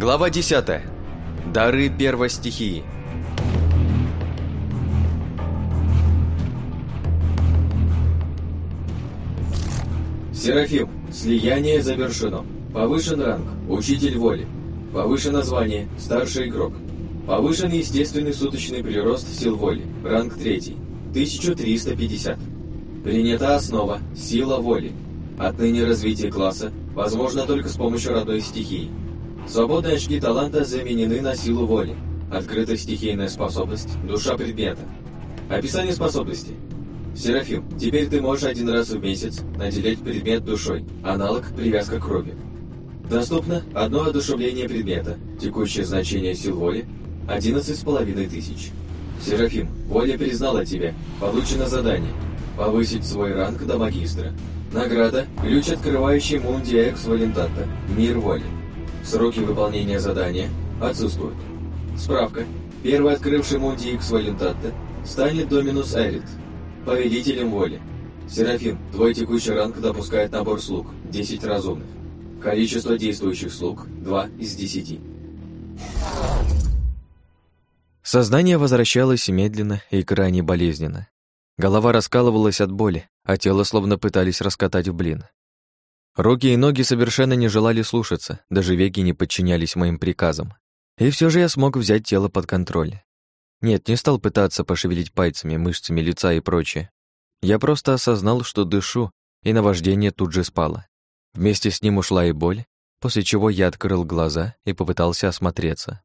Глава 10. Дары первой стихии. Серафим. Слияние завершено. Повышен ранг. Учитель воли. Повышено звание. Старший игрок. Повышен естественный суточный прирост сил воли. Ранг 3. 1350. Принята основа. Сила воли. Отныне развитие класса возможно только с помощью родной стихии. Свободные очки таланта заменены на силу воли. Открыта стихийная способность «Душа предмета». Описание способности. Серафим, теперь ты можешь один раз в месяц наделять предмет душой, аналог привязка крови. Доступно одно одушевление предмета, текущее значение сил воли – 11,5 тысяч. Серафим, воля признала тебя, получено задание – повысить свой ранг до магистра. Награда – ключ, открывающий Мунди Экс Валентата, мир воли. Сроки выполнения задания отсутствуют. Справка. Первый открывший Мунди Экс Валентата станет Доминус Эрит, повелителем воли. Серафим, твой текущий ранг допускает набор слуг – 10 разумных. Количество действующих слуг – 2 из 10. Сознание возвращалось медленно и крайне болезненно. Голова раскалывалась от боли, а тело словно пытались раскатать в блин. Руки и ноги совершенно не желали слушаться, даже веки не подчинялись моим приказам. И все же я смог взять тело под контроль. Нет, не стал пытаться пошевелить пальцами, мышцами лица и прочее. Я просто осознал, что дышу, и наваждение тут же спало. Вместе с ним ушла и боль, после чего я открыл глаза и попытался осмотреться.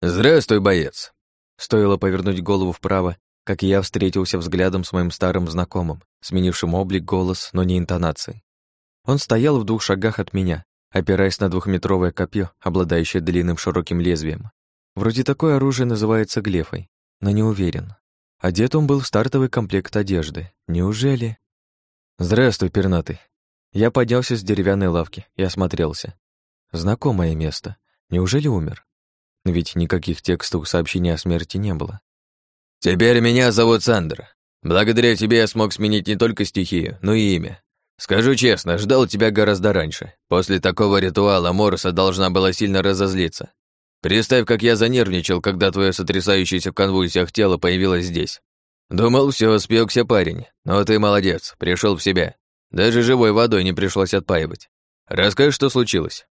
«Здравствуй, боец!» Стоило повернуть голову вправо, как я встретился взглядом с моим старым знакомым, сменившим облик, голос, но не интонации. Он стоял в двух шагах от меня, опираясь на двухметровое копье, обладающее длинным широким лезвием. Вроде такое оружие называется глефой, но не уверен. Одет он был в стартовый комплект одежды. Неужели? «Здравствуй, пернатый». Я поднялся с деревянной лавки и осмотрелся. Знакомое место. Неужели умер? Ведь никаких текстовых сообщений о смерти не было. «Теперь меня зовут Сандер. Благодаря тебе я смог сменить не только стихию, но и имя. Скажу честно, ждал тебя гораздо раньше. После такого ритуала Мороса должна была сильно разозлиться. Представь, как я занервничал, когда твое сотрясающееся в конвульсиях тело появилось здесь. Думал, все, спекся парень. Но ты молодец, пришел в себя. Даже живой водой не пришлось отпаивать. Расскажи, что случилось.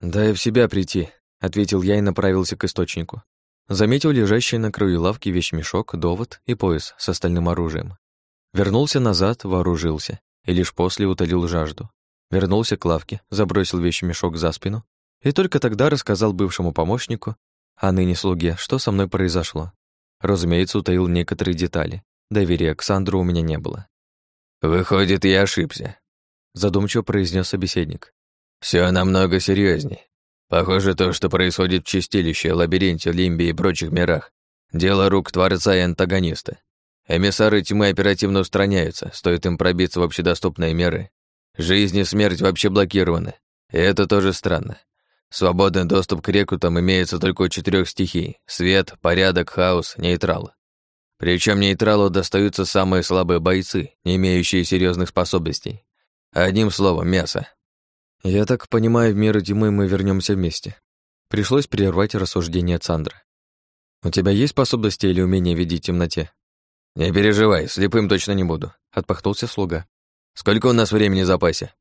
«Дай в себя прийти», — ответил я и направился к источнику. Заметил лежащий на краю лавки вещмешок, довод и пояс с остальным оружием. Вернулся назад, вооружился, и лишь после утолил жажду. Вернулся к лавке, забросил вещмешок за спину и только тогда рассказал бывшему помощнику, а ныне слуге, что со мной произошло. Разумеется, утаил некоторые детали. Доверия к Сандру у меня не было. «Выходит, я ошибся», — задумчиво произнес собеседник. Все намного серьезней. Похоже, то, что происходит в чистилище, лабиринте, лимбе и прочих мирах, дело рук Творца и антагониста. Эмиссары тьмы оперативно устраняются, стоит им пробиться в общедоступные миры. Жизнь и смерть вообще блокированы. И это тоже странно. Свободный доступ к рекрутам имеется только у четырех стихий — свет, порядок, хаос, нейтрал. Причем нейтралу достаются самые слабые бойцы, не имеющие серьезных способностей. Одним словом, мясо. Я так понимаю, в мир тьмы мы вернемся вместе. Пришлось прервать рассуждение Цандра. У тебя есть способности или умение видеть темноте? Не переживай, слепым точно не буду, отпахнулся слуга. Сколько у нас времени в запасе?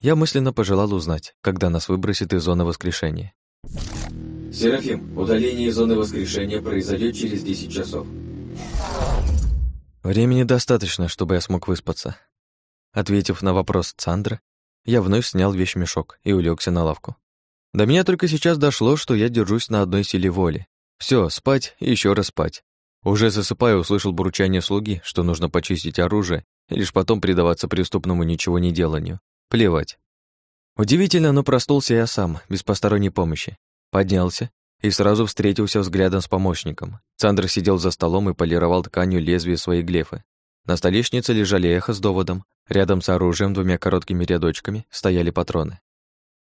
Я мысленно пожелал узнать, когда нас выбросит из зоны воскрешения. Серафим, удаление из зоны воскрешения произойдет через 10 часов. Времени достаточно, чтобы я смог выспаться. Ответив на вопрос Цандра, я вновь снял вещмешок и улегся на лавку. До меня только сейчас дошло, что я держусь на одной силе воли. Все, спать и еще раз спать. Уже засыпая, услышал бурчание слуги, что нужно почистить оружие и лишь потом предаваться преступному ничего не деланию. Плевать. Удивительно, но проснулся я сам, без посторонней помощи. Поднялся и сразу встретился взглядом с помощником. Цандр сидел за столом и полировал тканью лезвие своей глефы. На столешнице лежали эхо с доводом, рядом с оружием двумя короткими рядочками стояли патроны.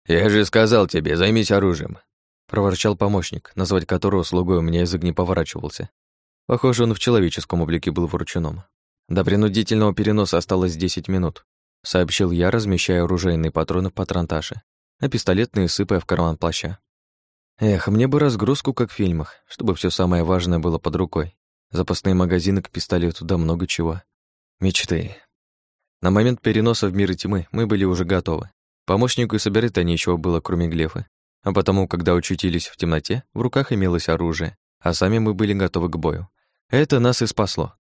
«Я же сказал тебе, займись оружием», — проворчал помощник, назвать которого слугой у меня язык не поворачивался. Похоже, он в человеческом облике был врученом. До принудительного переноса осталось 10 минут сообщил я, размещая оружейные патроны в патронташе, а пистолетные сыпая в карман плаща. Эх, мне бы разгрузку, как в фильмах, чтобы все самое важное было под рукой. Запасные магазины к пистолету, да много чего. Мечты. На момент переноса в мир тьмы мы были уже готовы. Помощнику и собирать-то нечего было, кроме глефы. А потому, когда очутились в темноте, в руках имелось оружие, а сами мы были готовы к бою. Это нас и спасло.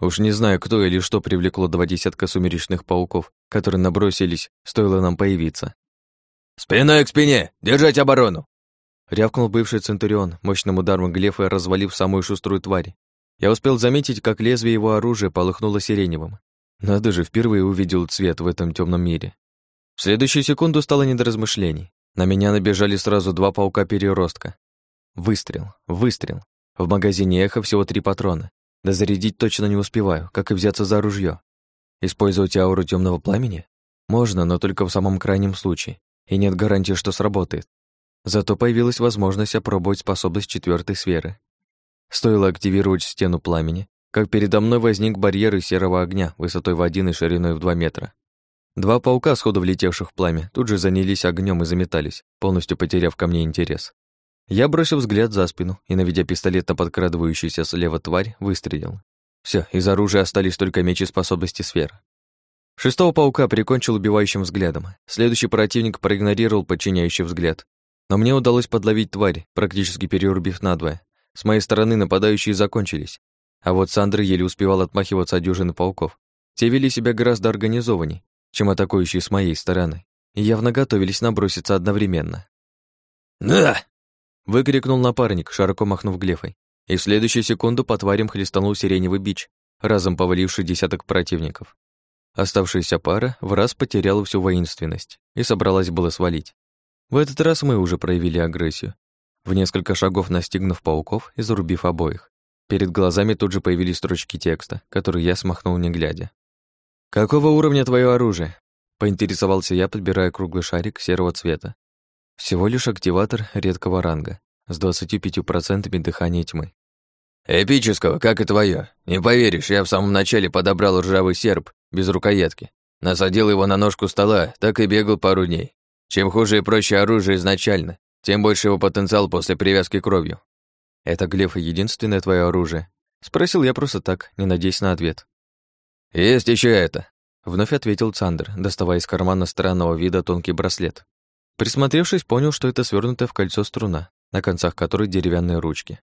Уж не знаю, кто или что привлекло два десятка сумеречных пауков, которые набросились, стоило нам появиться. «Спиной к спине! Держать оборону!» Рявкнул бывший Центурион, мощным ударом глефа развалив самую шуструю тварь. Я успел заметить, как лезвие его оружия полыхнуло сиреневым. Надо же, впервые увидел цвет в этом темном мире. В следующую секунду стало не до размышлений. На меня набежали сразу два паука-переростка. Выстрел, выстрел. В магазине эхо всего три патрона. Да зарядить точно не успеваю, как и взяться за ружье. Использовать ауру темного пламени? Можно, но только в самом крайнем случае. И нет гарантии, что сработает. Зато появилась возможность опробовать способность четвертой сферы. Стоило активировать стену пламени, как передо мной возник барьер из серого огня высотой в один и шириной в два метра. Два паука, сходу влетевших в пламя, тут же занялись огнем и заметались, полностью потеряв ко мне интерес. Я бросил взгляд за спину и, наведя пистолет на подкрадывающуюся слева тварь, выстрелил. Все, из оружия остались только меч и способности сфер. Шестого паука прикончил убивающим взглядом. Следующий противник проигнорировал подчиняющий взгляд. Но мне удалось подловить тварь, практически перерубив надвое. С моей стороны нападающие закончились. А вот Сандра еле успевал отмахиваться от дюжины пауков. Те вели себя гораздо организованней, чем атакующие с моей стороны, и явно готовились наброситься одновременно. «Да!» — выкрикнул напарник, широко махнув глефой, и в следующую секунду по тварям хлестанул сиреневый бич, разом поваливший десяток противников. Оставшаяся пара в раз потеряла всю воинственность и собралась было свалить. В этот раз мы уже проявили агрессию, в несколько шагов настигнув пауков и зарубив обоих. Перед глазами тут же появились строчки текста, которые я смахнул не глядя. «Какого уровня твое оружие?» — поинтересовался я, подбирая круглый шарик серого цвета. Всего лишь активатор редкого ранга с 25% дыхания тьмы. «Эпического, как и твое. Не поверишь, я в самом начале подобрал ржавый серп без рукоятки. Насадил его на ножку стола, так и бегал пару дней. Чем хуже и проще оружие изначально, тем больше его потенциал после привязки кровью. «Это глеф единственное твое оружие?» Спросил я просто так, не надеясь на ответ. «Есть еще это», — вновь ответил Цандр, доставая из кармана странного вида тонкий браслет. Присмотревшись, понял, что это свернутая в кольцо струна, на концах которой деревянные ручки.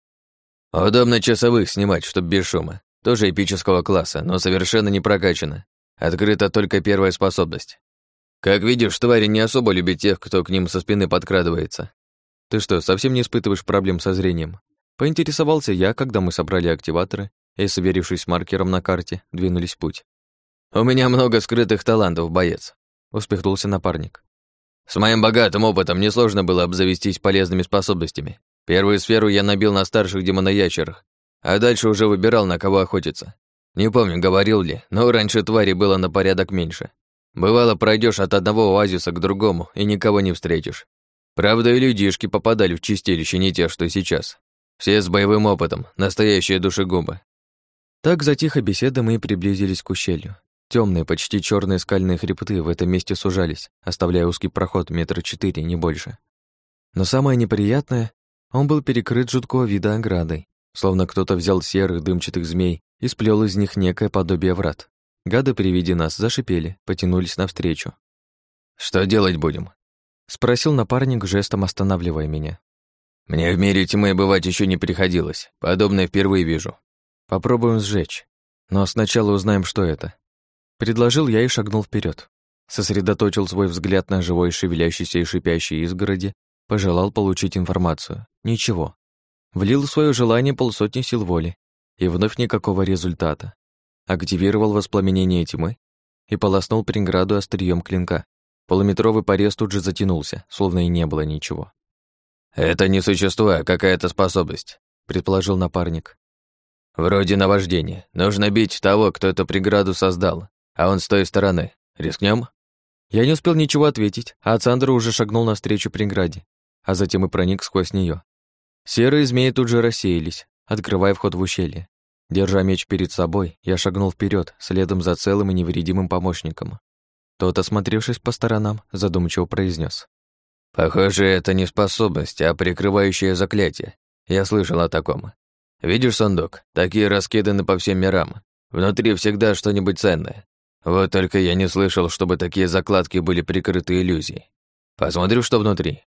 «Удобно часовых снимать, чтоб без шума. Тоже эпического класса, но совершенно не прокачано. Открыта только первая способность. Как видишь, твари не особо любят тех, кто к ним со спины подкрадывается. Ты что, совсем не испытываешь проблем со зрением? Поинтересовался я, когда мы собрали активаторы и, сверившись с маркером на карте, двинулись в путь. «У меня много скрытых талантов, боец», — успехнулся напарник. «С моим богатым опытом несложно было обзавестись полезными способностями. Первую сферу я набил на старших демоноящерах, а дальше уже выбирал, на кого охотиться. Не помню, говорил ли, но раньше твари было на порядок меньше. Бывало, пройдешь от одного оазиса к другому и никого не встретишь. Правда, и людишки попадали в чистилище не те, что сейчас. Все с боевым опытом, настоящие душегубы. Так затихо беседа мы и приблизились к ущелью. Темные, почти черные скальные хребты в этом месте сужались, оставляя узкий проход метра четыре, не больше. Но самое неприятное, он был перекрыт жуткого вида оградой, словно кто-то взял серых дымчатых змей и сплел из них некое подобие врат. Гады при виде нас зашипели, потянулись навстречу. «Что делать будем?» — спросил напарник, жестом останавливая меня. «Мне в мире тьмы бывать еще не приходилось. Подобное впервые вижу. Попробуем сжечь. Но сначала узнаем, что это. Предложил я и шагнул вперед. Сосредоточил свой взгляд на живой, шевелящейся и шипящей изгороди, пожелал получить информацию. Ничего. Влил в свое желание полсотни сил воли. И вновь никакого результата. Активировал воспламенение тьмы и полоснул преграду острием клинка. Полуметровый порез тут же затянулся, словно и не было ничего. «Это не существо, а какая-то способность», — предположил напарник. Вроде наваждения. Нужно бить того, кто эту преграду создал, а он с той стороны. Рискнем? Я не успел ничего ответить, а Ацандра уже шагнул навстречу преграде, а затем и проник сквозь нее. Серые змеи тут же рассеялись, открывая вход в ущелье. Держа меч перед собой, я шагнул вперед, следом за целым и невредимым помощником. Тот, осмотревшись по сторонам, задумчиво произнес: Похоже, это не способность, а прикрывающее заклятие. Я слышал о таком. Видишь сундук? Такие раскиданы по всем мирам. Внутри всегда что-нибудь ценное. Вот только я не слышал, чтобы такие закладки были прикрыты иллюзией. Посмотрю, что внутри.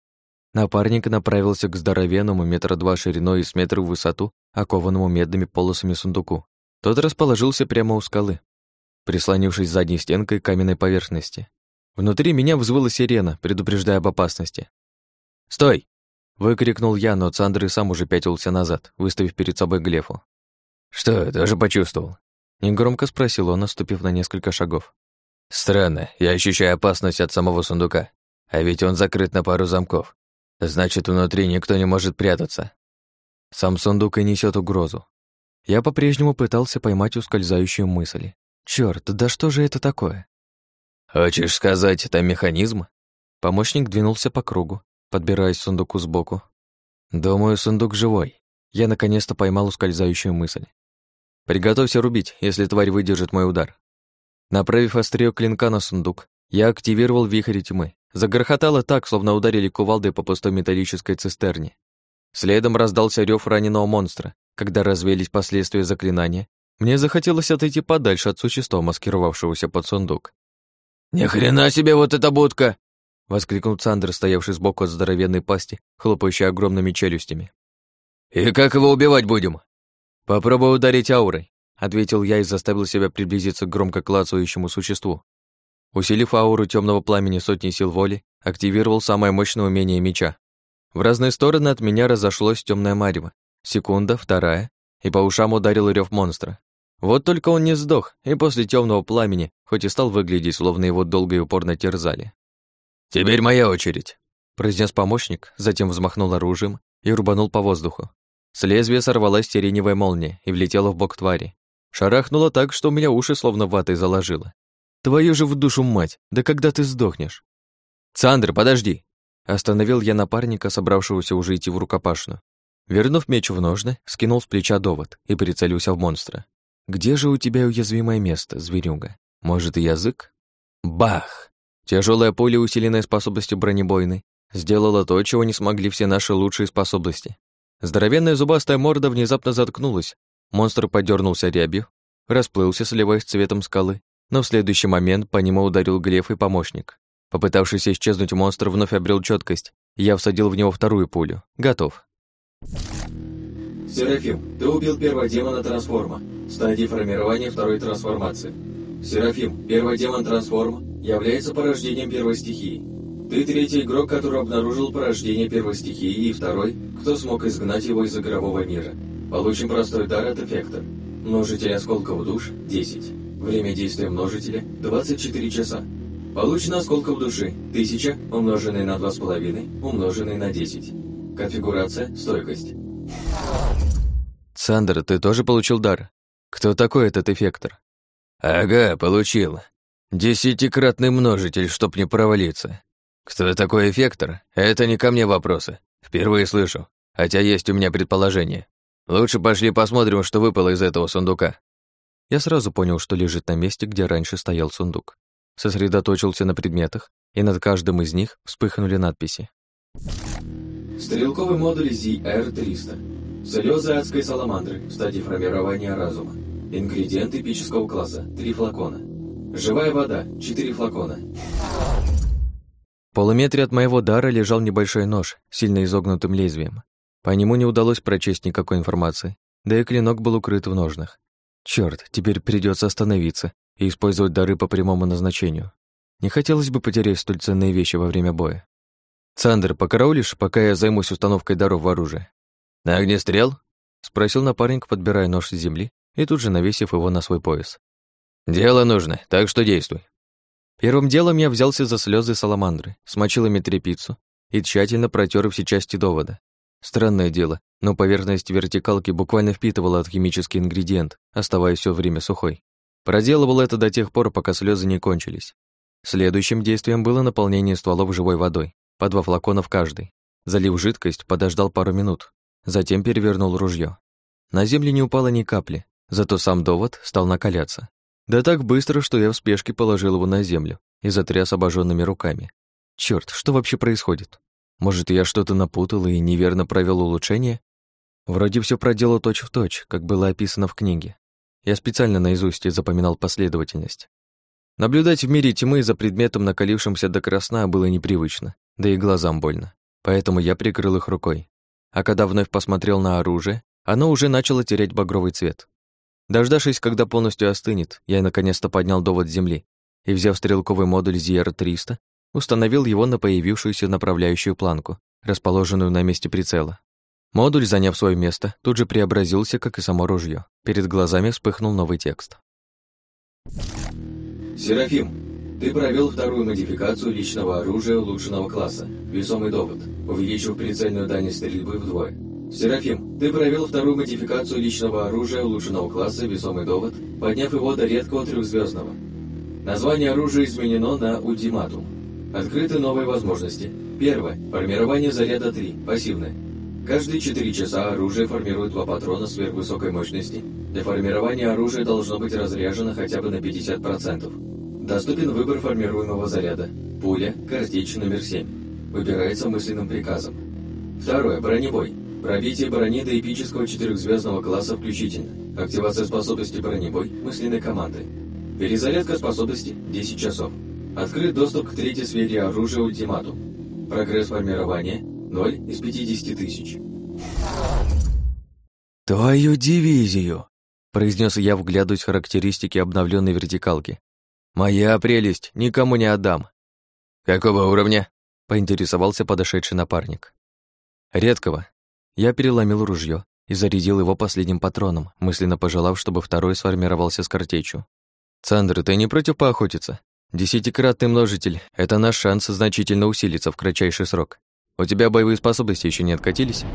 Напарник направился к здоровенному метра два шириной и с метра в высоту, окованному медными полосами сундуку. Тот расположился прямо у скалы, прислонившись задней стенкой к каменной поверхности. Внутри меня взвыла сирена, предупреждая об опасности. «Стой!» — выкрикнул я, но Цандр и сам уже пятился назад, выставив перед собой Глефу. «Что, тоже почувствовал?» Негромко спросил он, наступив на несколько шагов. «Странно, я ощущаю опасность от самого сундука. А ведь он закрыт на пару замков. Значит, внутри никто не может прятаться. Сам сундук и несет угрозу. Я по-прежнему пытался поймать ускользающую мысль. Черт, да что же это такое? Хочешь сказать, это механизм? Помощник двинулся по кругу, подбираясь к сундуку сбоку. Думаю, сундук живой. Я наконец-то поймал ускользающую мысль. Приготовься рубить, если тварь выдержит мой удар. Направив острие клинка на сундук, я активировал вихрь тьмы. Загрохотало так, словно ударили кувалдой по пустой металлической цистерне. Следом раздался рев раненого монстра. Когда развеялись последствия заклинания, мне захотелось отойти подальше от существа, маскировавшегося под сундук. «Ни хрена себе вот эта будка!» — воскликнул Сандер, стоявший сбоку от здоровенной пасти, хлопающей огромными челюстями. «И как его убивать будем?» «Попробуй ударить аурой», — ответил я и заставил себя приблизиться к громко клацающему существу. Усилив ауру темного пламени сотни сил воли, активировал самое мощное умение меча. В разные стороны от меня разошлось темное марево. Секунда, вторая, и по ушам ударил рев монстра. Вот только он не сдох, и после темного пламени, хоть и стал выглядеть, словно его долго и упорно терзали. «Теперь моя очередь», — произнес помощник, затем взмахнул оружием и рубанул по воздуху. С лезвия сорвалась сиреневая молния и влетела в бок твари. Шарахнуло так, что у меня уши словно ватой заложило. Твою же в душу мать, да когда ты сдохнешь? Цандр, подожди! Остановил я напарника, собравшегося уже идти в рукопашную. Вернув меч в ножны, скинул с плеча довод и прицелился в монстра. «Где же у тебя уязвимое место, зверюга? Может, и язык?» Бах! Тяжелая пуля, усиленная способностью бронебойной, сделала то, чего не смогли все наши лучшие способности. Здоровенная зубастая морда внезапно заткнулась. Монстр подернулся рябью, расплылся, сливаясь цветом скалы, но в следующий момент по нему ударил Глеф и помощник. Попытавшийся исчезнуть монстр вновь обрел четкость, я всадил в него вторую пулю. Готов. Серафим, ты убил первого демона трансформа. Стадии формирования второй трансформации. Серафим, первый демон трансформ, является порождением первой стихии. Ты третий игрок, который обнаружил порождение первой стихии, и второй, кто смог изгнать его из игрового мира. Получим простой дар от эффекта. Множитель осколков душ – 10. Время действия множителя – 24 часа. Получено осколков души – 1000, умноженное на 2,5, умноженное на 10. Конфигурация – стойкость. Сандер, ты тоже получил дар? Кто такой этот эффектор? Ага, получил. Десятикратный множитель, чтоб не провалиться. Кто такой эффектор? Это не ко мне вопросы. Впервые слышу. Хотя есть у меня предположение. Лучше пошли посмотрим, что выпало из этого сундука. Я сразу понял, что лежит на месте, где раньше стоял сундук. Сосредоточился на предметах, и над каждым из них вспыхнули надписи. Стрелковый модуль ZR-300. Слезы адской саламандры в стадии формирования разума. Ингредиенты эпического класса. Три флакона. Живая вода. Четыре флакона. Полуметре от моего дара лежал небольшой нож, сильно изогнутым лезвием. По нему не удалось прочесть никакой информации, да и клинок был укрыт в ножнах. Черт, теперь придется остановиться и использовать дары по прямому назначению. Не хотелось бы потерять столь ценные вещи во время боя. «Цандер, покараулишь, пока я займусь установкой даров в оружие?» «На огнестрел?» — спросил напарник, подбирая нож с земли и тут же навесив его на свой пояс. «Дело нужно, так что действуй». Первым делом я взялся за слезы саламандры, смочил ими тряпицу и тщательно протер все части довода. Странное дело, но поверхность вертикалки буквально впитывала алхимический ингредиент, оставаясь все время сухой. Проделывал это до тех пор, пока слезы не кончились. Следующим действием было наполнение стволов живой водой, по два флакона в каждый. Залив жидкость, подождал пару минут, затем перевернул ружье. На земле не упало ни капли, зато сам довод стал накаляться. Да так быстро, что я в спешке положил его на землю и затряс обожженными руками. Черт, что вообще происходит? Может, я что-то напутал и неверно провел улучшение? Вроде все проделал точь-в-точь, точь, как было описано в книге. Я специально наизусть запоминал последовательность. Наблюдать в мире тьмы за предметом, накалившимся до красна, было непривычно, да и глазам больно. Поэтому я прикрыл их рукой. А когда вновь посмотрел на оружие, оно уже начало терять багровый цвет. Дождавшись, когда полностью остынет, я наконец-то поднял довод земли и, взяв стрелковый модуль ZR-300, установил его на появившуюся направляющую планку, расположенную на месте прицела. Модуль, заняв свое место, тут же преобразился, как и само ружье. Перед глазами вспыхнул новый текст. Серафим, ты провел вторую модификацию личного оружия улучшенного класса, весомый довод, увеличив прицельную дальность стрельбы вдвое. Серафим, ты провел вторую модификацию личного оружия улучшенного класса, весомый довод, подняв его до редкого трехзвездного. Название оружия изменено на ультиматум. Открыты новые возможности. Первое. Формирование заряда 3, пассивное. Каждые 4 часа оружие формирует два патрона сверхвысокой мощности. Для формирования оружия должно быть разряжено хотя бы на 50%. Доступен выбор формируемого заряда. Пуля, картечь номер 7. Выбирается мысленным приказом. Второе. Бронебой. Пробитие брони до эпического четырехзвездного класса включительно. Активация способности бронебой мысленной команды. Перезарядка способности 10 часов. Открыт доступ к третьей сфере оружия ультиматум. Прогресс формирования 0 из 50 тысяч. «Твою дивизию!» – произнес я, вглядываясь в характеристики обновленной вертикалки. «Моя прелесть, никому не отдам». «Какого уровня?» – поинтересовался подошедший напарник. «Редкого». Я переломил ружье и зарядил его последним патроном, мысленно пожелав, чтобы второй сформировался с картечью. «Цандр, ты не против поохотиться? Десятикратный множитель — это наш шанс значительно усилиться в кратчайший срок. У тебя боевые способности еще не откатились?»